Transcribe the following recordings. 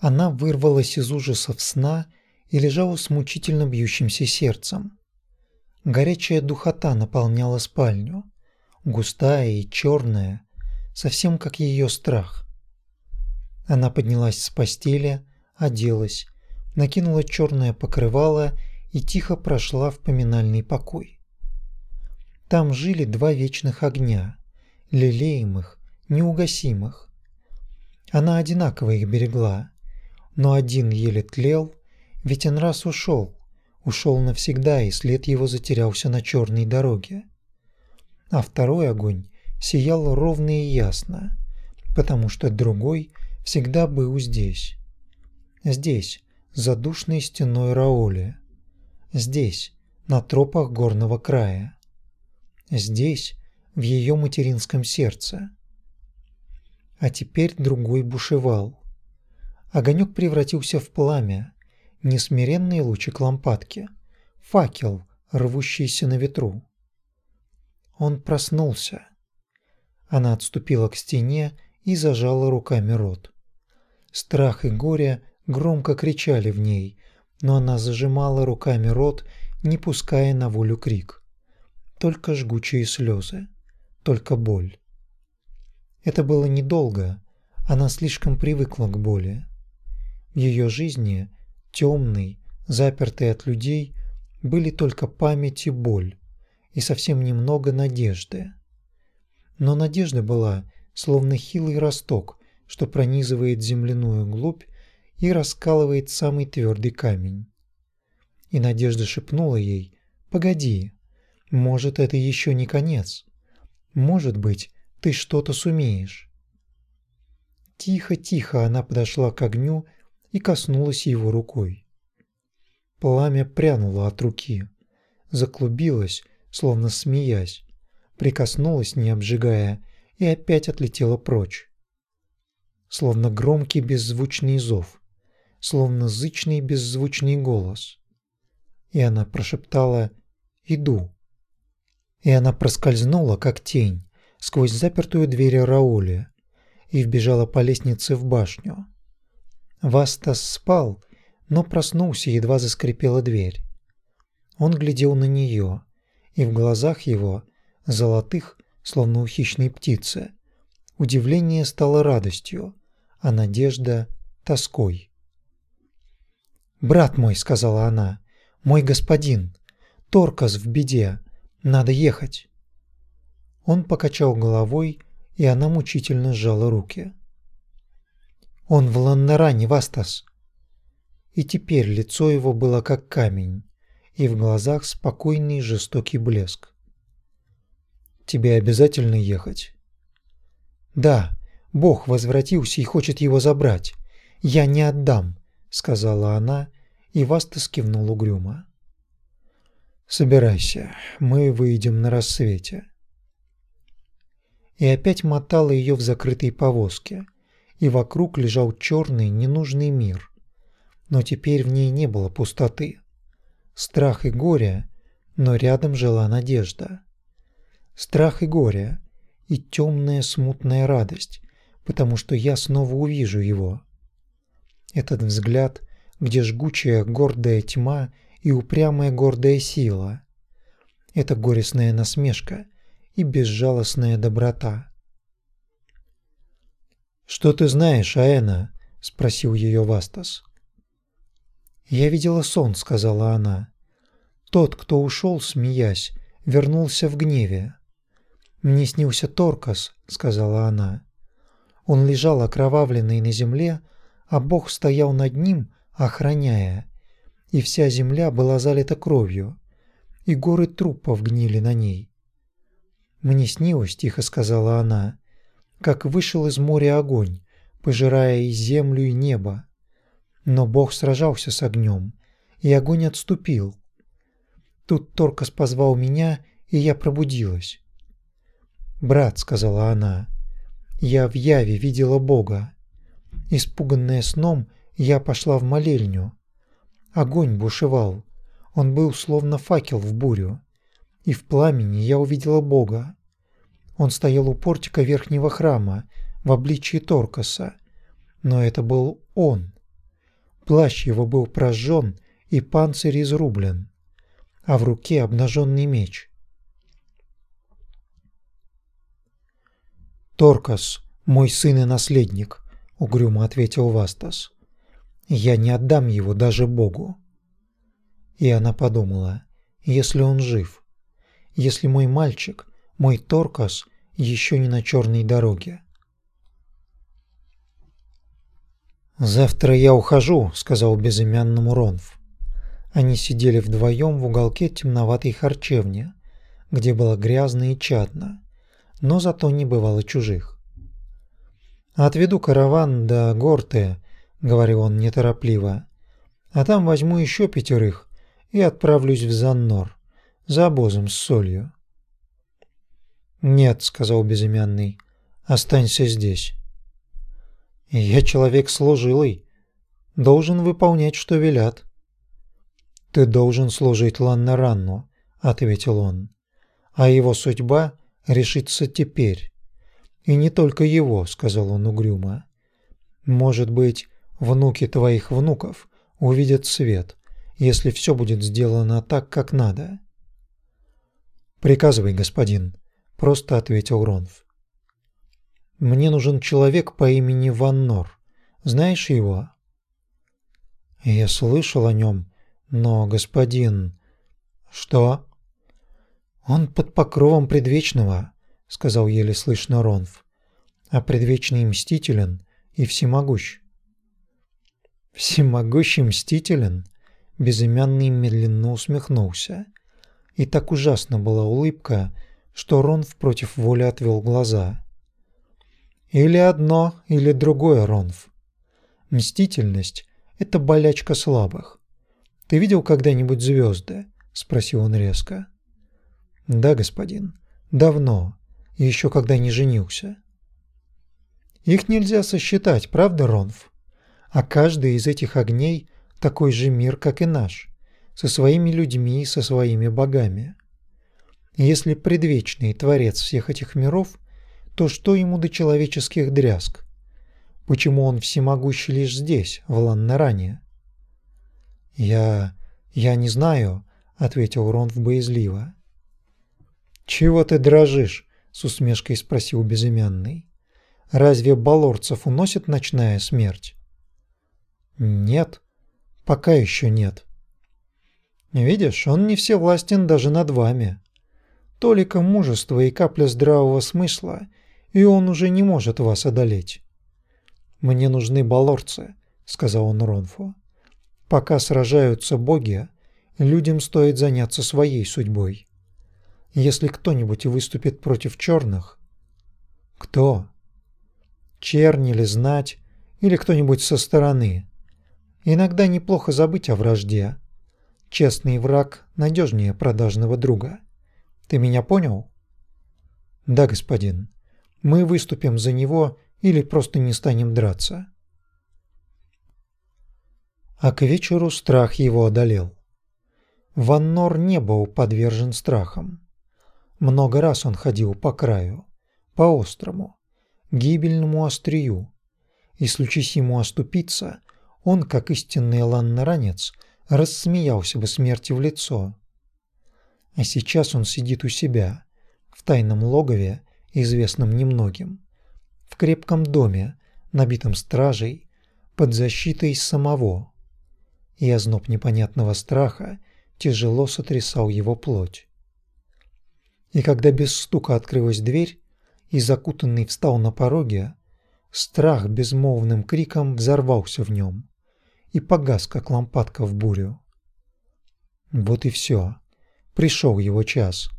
Она вырвалась из ужасов сна и лежала с мучительно бьющимся сердцем. Горячая духота наполняла спальню, густая и черная, совсем как ее страх. Она поднялась с постели, оделась, накинула черное покрывало и тихо прошла в поминальный покой. Там жили два вечных огня, лелеемых, неугасимых. Она одинаково их берегла, но один еле тлел, ведь он раз ушел, ушел навсегда, и след его затерялся на черной дороге. А второй огонь сиял ровно и ясно, потому что другой всегда был здесь. Здесь, за душной стеной Раули. Здесь, на тропах горного края. Здесь, в ее материнском сердце. А теперь другой бушевал. Огонек превратился в пламя, несмиренный лучик лампадки, факел, рвущийся на ветру. Он проснулся. Она отступила к стене и зажала руками рот. Страх и горе громко кричали в ней, но она зажимала руками рот, не пуская на волю крик. Только жгучие слезы, только боль. Это было недолго, она слишком привыкла к боли. Ее жизни, темной, запертой от людей, были только память и боль, и совсем немного надежды. Но надежда была, словно хилый росток, что пронизывает земляную глубь и раскалывает самый твердый камень. И Надежда шепнула ей «Погоди, может, это еще не конец. Может быть, ты что-то сумеешь». Тихо-тихо она подошла к огню и коснулась его рукой. Пламя прянуло от руки, заклубилось, словно смеясь, прикоснулось, не обжигая, и опять отлетело прочь. Словно громкий беззвучный зов, словно зычный беззвучный голос. И она прошептала «Иду». И она проскользнула, как тень, сквозь запертую дверь Рауля и вбежала по лестнице в башню. Вастас спал, но проснулся, едва заскрипела дверь. Он глядел на нее, и в глазах его, золотых, словно у хищной птицы, удивление стало радостью, а надежда — тоской. «Брат мой», — сказала она, — «мой господин, Торкас в беде, надо ехать». Он покачал головой, и она мучительно сжала руки. «Он в Ланнаране, Вастас!» И теперь лицо его было как камень, и в глазах спокойный жестокий блеск. «Тебе обязательно ехать?» «Да, Бог возвратился и хочет его забрать. Я не отдам», — сказала она, и Вастас кивнул угрюмо. «Собирайся, мы выйдем на рассвете» и опять мотала ее в закрытой повозке, и вокруг лежал черный ненужный мир. Но теперь в ней не было пустоты. Страх и горе, но рядом жила надежда. Страх и горе, и темная смутная радость, потому что я снова увижу его. Этот взгляд, где жгучая гордая тьма и упрямая гордая сила. Это горестная насмешка — и безжалостная доброта. «Что ты знаешь, Аэна?» – спросил ее Вастас. «Я видела сон», – сказала она. «Тот, кто ушел, смеясь, вернулся в гневе. Мне снился Торкас», – сказала она. Он лежал окровавленный на земле, а Бог стоял над ним, охраняя, и вся земля была залита кровью, и горы трупов гнили на ней. «Мне снилось», — тихо сказала она, — «как вышел из моря огонь, пожирая и землю, и небо. Но Бог сражался с огнем, и огонь отступил. Тут Торкас позвал меня, и я пробудилась. «Брат», — сказала она, — «я в яве видела Бога. Испуганная сном, я пошла в молельню. Огонь бушевал, он был словно факел в бурю и в пламени я увидела Бога. Он стоял у портика верхнего храма в обличии Торкаса, но это был он. Плащ его был прожжен и панцирь изрублен, а в руке обнаженный меч. «Торкас, мой сын и наследник», — угрюмо ответил Вастас. «Я не отдам его даже Богу». И она подумала, если он жив, если мой мальчик, мой Торкас, еще не на черной дороге. «Завтра я ухожу», — сказал безымянному Ронф. Они сидели вдвоем в уголке темноватой харчевни, где было грязно и чадно, но зато не бывало чужих. «Отведу караван до Горте», — говорил он неторопливо, — «а там возьму еще пятерых и отправлюсь в Заннор за обозом с солью». «Нет», — сказал безымянный, — «останься здесь». Я человек служилый, должен выполнять, что велят. Ты должен служить Ланнаранну, ответил он. А его судьба решится теперь. И не только его, сказал он угрюмо. Может быть, внуки твоих внуков увидят свет, если все будет сделано так, как надо. Приказывай, господин, просто ответил Ронф. Мне нужен человек по имени Ваннор. Знаешь его? Я слышал о нем, но господин... Что? Он под покровом предвечного, сказал еле слышно Ронф. А предвечный мстителен и всемогущ. Всемогущий мстителен? Безымянный медленно усмехнулся. И так ужасно была улыбка, что Ронф против воли отвел глаза. Или одно, или другое, Ронф. Мстительность – это болячка слабых. Ты видел когда-нибудь звезды? спросил он резко. Да, господин. Давно, еще когда не женился. Их нельзя сосчитать, правда, Ронф? А каждый из этих огней такой же мир, как и наш, со своими людьми и со своими богами. Если предвечный творец всех этих миров – то что ему до человеческих дрязг? Почему он всемогущий лишь здесь, в Ланнаране? «Я... я не знаю», — ответил Ронф боязливо. «Чего ты дрожишь?» — с усмешкой спросил безымянный. «Разве балорцев уносит ночная смерть?» «Нет, пока еще нет». «Видишь, он не всевластен даже над вами. Толика мужества и капля здравого смысла — и он уже не может вас одолеть. Мне нужны балорцы, сказал он Ронфу. Пока сражаются боги, людям стоит заняться своей судьбой. Если кто-нибудь выступит против черных, кто? Чернь или знать, или кто-нибудь со стороны. Иногда неплохо забыть о вражде. Честный враг надежнее продажного друга. Ты меня понял? Да, господин. Мы выступим за него или просто не станем драться. А к вечеру страх его одолел. Ваннор не был подвержен страхам. Много раз он ходил по краю, по острому, гибельному острию, и случись ему оступиться, он, как истинный ланнаранец, рассмеялся бы смерти в лицо. А сейчас он сидит у себя, в тайном логове известном немногим, в крепком доме, набитом стражей, под защитой самого. И озноб непонятного страха тяжело сотрясал его плоть. И когда без стука открылась дверь, и закутанный встал на пороге, страх безмолвным криком взорвался в нем и погас, как лампадка в бурю. Вот и все. Пришел его час.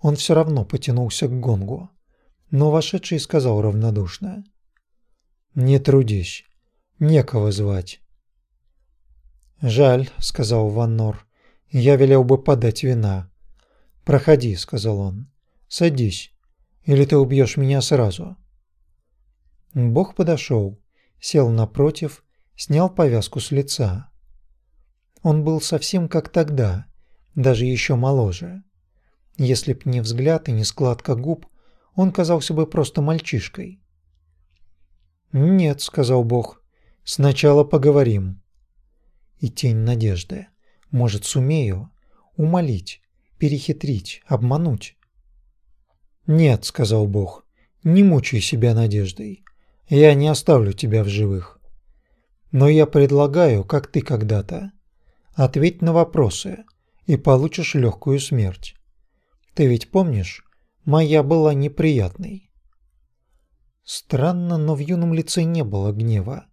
Он все равно потянулся к гонгу, но вошедший сказал равнодушно. «Не трудись, некого звать». «Жаль», — сказал Ваннор, — «я велел бы подать вина». «Проходи», — сказал он, — «садись, или ты убьешь меня сразу». Бог подошел, сел напротив, снял повязку с лица. Он был совсем как тогда, даже еще моложе. Если б не взгляд и не складка губ, он казался бы просто мальчишкой. «Нет», — сказал Бог, Сначала поговорим. И тень надежды. Может, сумею умолить, перехитрить, обмануть. «Нет», — сказал Бог, — «не мучай себя надеждой. Я не оставлю тебя в живых. Но я предлагаю, как ты когда-то. Ответь на вопросы, и получишь легкую смерть. Ты ведь помнишь, моя была неприятной». Странно, но в юном лице не было гнева.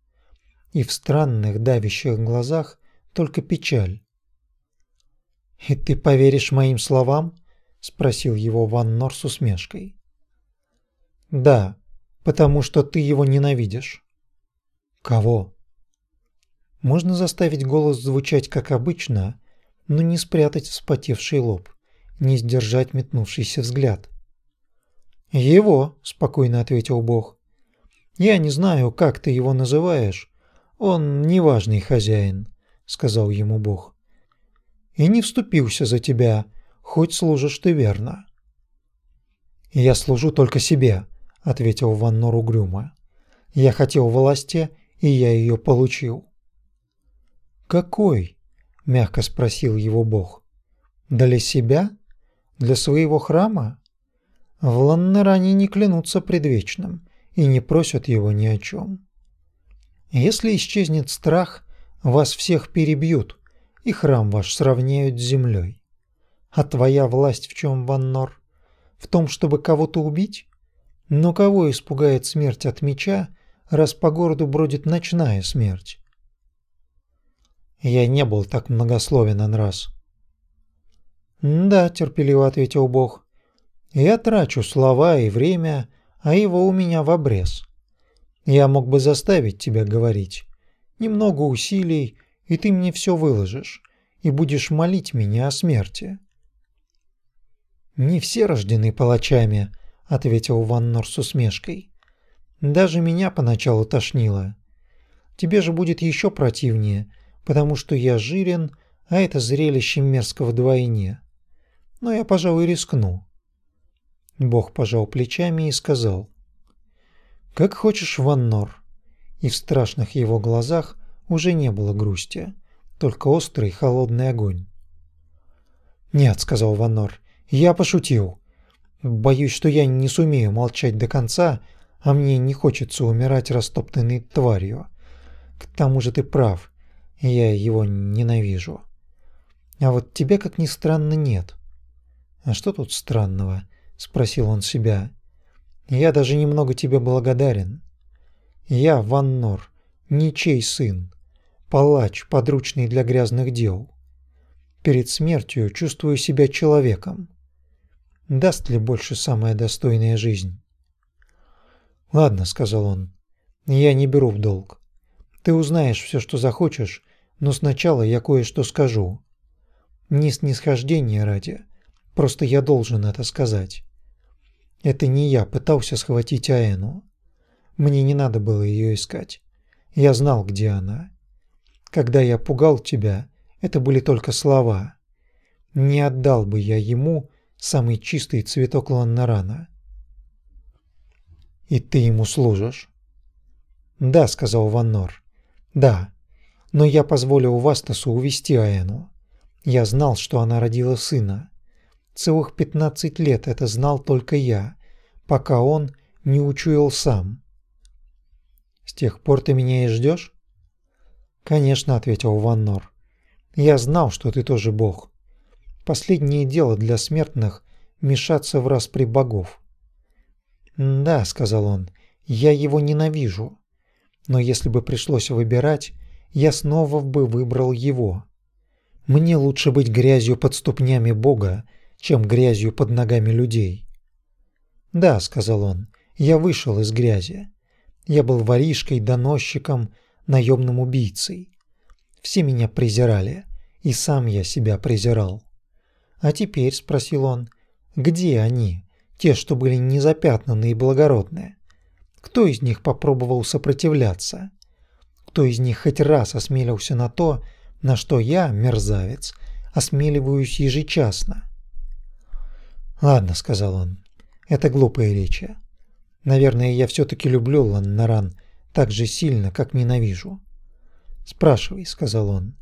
И в странных давящих глазах только печаль. «И ты поверишь моим словам?» – спросил его Ван Нор с усмешкой. «Да, потому что ты его ненавидишь». «Кого?» Можно заставить голос звучать как обычно, но не спрятать вспотевший лоб, не сдержать метнувшийся взгляд. «Его», – спокойно ответил Бог. «Я не знаю, как ты его называешь. Он неважный хозяин», – сказал ему Бог и не вступился за тебя, хоть служишь ты верно». «Я служу только себе», — ответил Ваннор угрюмо. «Я хотел власти, и я ее получил». «Какой?» — мягко спросил его Бог. «Для себя? Для своего храма?» В Ланнеране не клянутся предвечным и не просят его ни о чем. Если исчезнет страх, вас всех перебьют, и храм ваш сравняют с землей. А твоя власть в чем, Ваннор? В том, чтобы кого-то убить? Но кого испугает смерть от меча, раз по городу бродит ночная смерть? Я не был так многословен раз. «Да», — терпеливо ответил Бог, — «я трачу слова и время, а его у меня в обрез. Я мог бы заставить тебя говорить. Немного усилий, и ты мне все выложишь, и будешь молить меня о смерти». «Не все рождены палачами», — ответил Ваннор с усмешкой. «Даже меня поначалу тошнило. Тебе же будет еще противнее, потому что я жирен, а это зрелище мерзко вдвойне. Но я, пожалуй, рискну». Бог пожал плечами и сказал. «Как хочешь, Ваннор». И в страшных его глазах уже не было грусти, только острый холодный огонь. «Нет», — сказал Ванор, — «я пошутил. Боюсь, что я не сумею молчать до конца, а мне не хочется умирать растоптанной тварью. К тому же ты прав, я его ненавижу. А вот тебя, как ни странно, нет». «А что тут странного?» — спросил он себя. «Я даже немного тебе благодарен. Я, Ваннор, ничей сын, палач, подручный для грязных дел. Перед смертью чувствую себя человеком. Даст ли больше самая достойная жизнь? «Ладно», — сказал он, — «я не беру в долг. Ты узнаешь все, что захочешь, но сначала я кое-что скажу. Не снисхождение ради, просто я должен это сказать. Это не я пытался схватить Аэну. Мне не надо было ее искать. Я знал, где она. Когда я пугал тебя, это были только слова. Не отдал бы я ему самый чистый цветок ланнарана. И ты ему служишь? Да, сказал Ваннор. Да. Но я позволил Вастасу увести Аэну. Я знал, что она родила сына. Целых пятнадцать лет это знал только я, пока он не учуял сам. С тех пор ты меня и ждешь? «Конечно», — ответил Ваннор. «Я знал, что ты тоже бог. Последнее дело для смертных — мешаться в распри богов». «Да», — сказал он, — «я его ненавижу. Но если бы пришлось выбирать, я снова бы выбрал его. Мне лучше быть грязью под ступнями Бога, чем грязью под ногами людей». «Да», — сказал он, — «я вышел из грязи. Я был воришкой, доносчиком, наемным убийцей. Все меня презирали, и сам я себя презирал. А теперь, спросил он, где они, те, что были незапятнанные и благородные? Кто из них попробовал сопротивляться? Кто из них хоть раз осмелился на то, на что я, мерзавец, осмеливаюсь ежечасно? «Ладно», — сказал он, — «это глупые речи. Наверное, я все-таки люблю Ланнаран так же сильно, как ненавижу. «Спрашивай», — сказал он.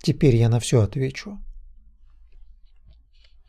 «Теперь я на все отвечу».